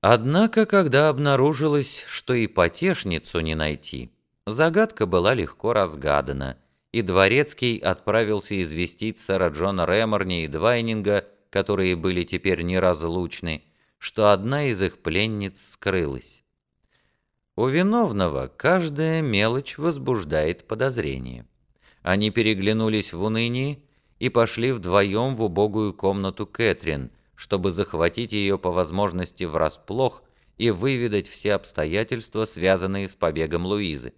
Однако, когда обнаружилось, что и потешницу не найти, загадка была легко разгадана, и Дворецкий отправился известить сэра Джона Реморни и Двайнинга, которые были теперь неразлучны, что одна из их пленниц скрылась. У виновного каждая мелочь возбуждает подозрение. Они переглянулись в унынии и пошли вдвоем в убогую комнату Кэтрин – чтобы захватить ее по возможности врасплох и выведать все обстоятельства, связанные с побегом Луизы.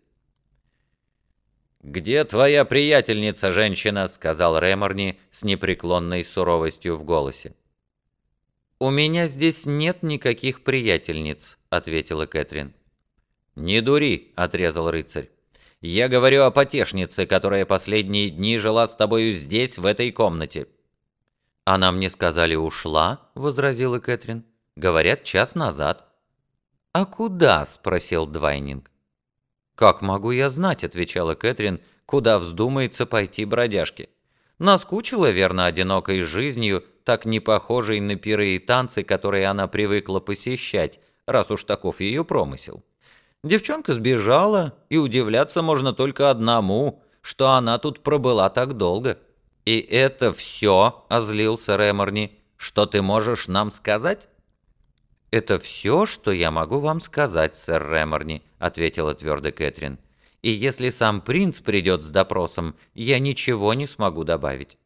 «Где твоя приятельница, женщина?» — сказал Реморни с непреклонной суровостью в голосе. «У меня здесь нет никаких приятельниц», — ответила Кэтрин. «Не дури», — отрезал рыцарь. «Я говорю о потешнице, которая последние дни жила с тобою здесь, в этой комнате». «Она мне сказали, ушла», — возразила Кэтрин. «Говорят, час назад». «А куда?» — спросил Двайнинг. «Как могу я знать?» — отвечала Кэтрин, «куда вздумается пойти бродяжке. Наскучила, верно, одинокой жизнью, так не похожей на пиры и танцы, которые она привыкла посещать, раз уж таков ее промысел. Девчонка сбежала, и удивляться можно только одному, что она тут пробыла так долго». «И это все?» — озлился Реморни. «Что ты можешь нам сказать?» «Это все, что я могу вам сказать, сэр Реморни», — ответила твердо Кэтрин. «И если сам принц придет с допросом, я ничего не смогу добавить».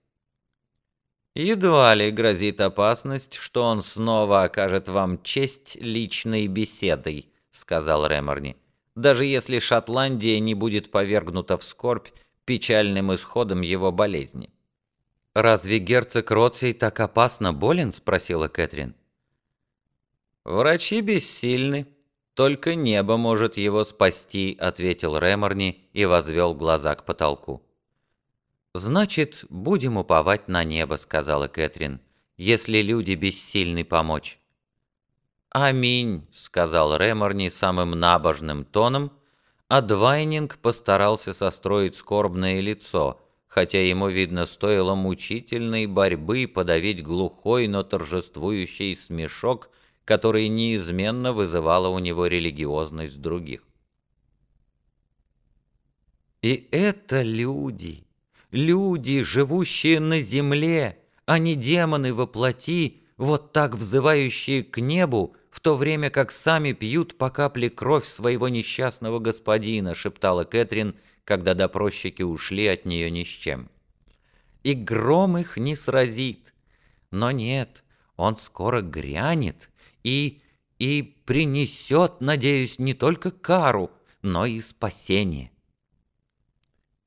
«Едва ли грозит опасность, что он снова окажет вам честь личной беседой», — сказал Реморни. «Даже если Шотландия не будет повергнута в скорбь печальным исходом его болезни». «Разве герцог Роций так опасно болен?» – спросила Кэтрин. «Врачи бессильны. Только небо может его спасти», – ответил Реморни и возвел глаза к потолку. «Значит, будем уповать на небо», – сказала Кэтрин, – «если люди бессильны помочь». «Аминь», — сказал Реморни самым набожным тоном, а Двайнинг постарался состроить скорбное лицо, хотя ему, видно, стоило мучительной борьбы подавить глухой, но торжествующий смешок, который неизменно вызывала у него религиозность других. И это люди, люди, живущие на земле, а не демоны во плоти, вот так взывающие к небу, в то время как сами пьют по капле кровь своего несчастного господина, шептала Кэтрин, когда допросчики ушли от нее ни с чем. И гром их не сразит. Но нет, он скоро грянет и... и принесет, надеюсь, не только кару, но и спасение.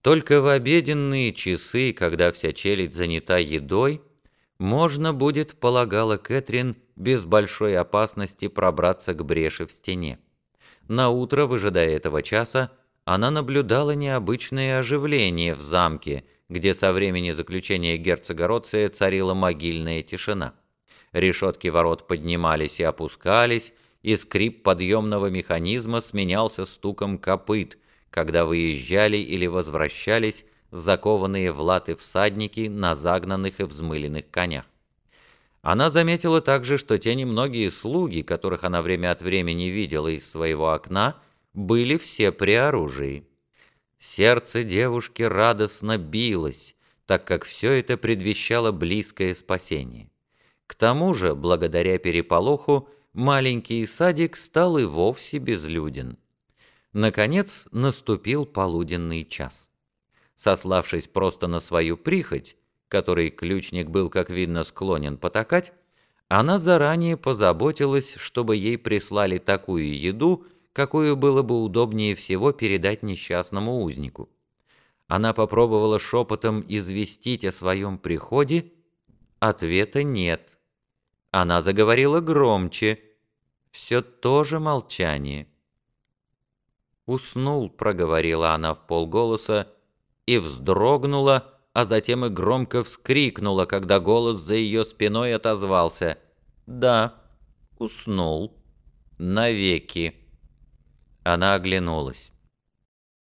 Только в обеденные часы, когда вся челядь занята едой, можно будет, полагала Кэтрин, без большой опасности пробраться к бреши в стене. На утро, выжидая этого часа, она наблюдала необычное оживление в замке, где со времени заключения герцога Роция царила могильная тишина. Решетки ворот поднимались и опускались, и скрип подъемного механизма сменялся стуком копыт, когда выезжали или возвращались закованные в латы всадники на загнанных и взмыленных конях. Она заметила также, что те немногие слуги, которых она время от времени видела из своего окна, были все при оружии. Сердце девушки радостно билось, так как все это предвещало близкое спасение. К тому же, благодаря переполоху, маленький садик стал и вовсе безлюден. Наконец наступил полуденный час. Сославшись просто на свою прихоть, которой ключник был, как видно, склонен потакать, она заранее позаботилась, чтобы ей прислали такую еду, какую было бы удобнее всего передать несчастному узнику. Она попробовала шепотом известить о своем приходе, ответа нет. Она заговорила громче, все то же молчание. «Уснул», — проговорила она в полголоса, и вздрогнула, а затем и громко вскрикнула, когда голос за ее спиной отозвался. «Да, уснул. Навеки». Она оглянулась.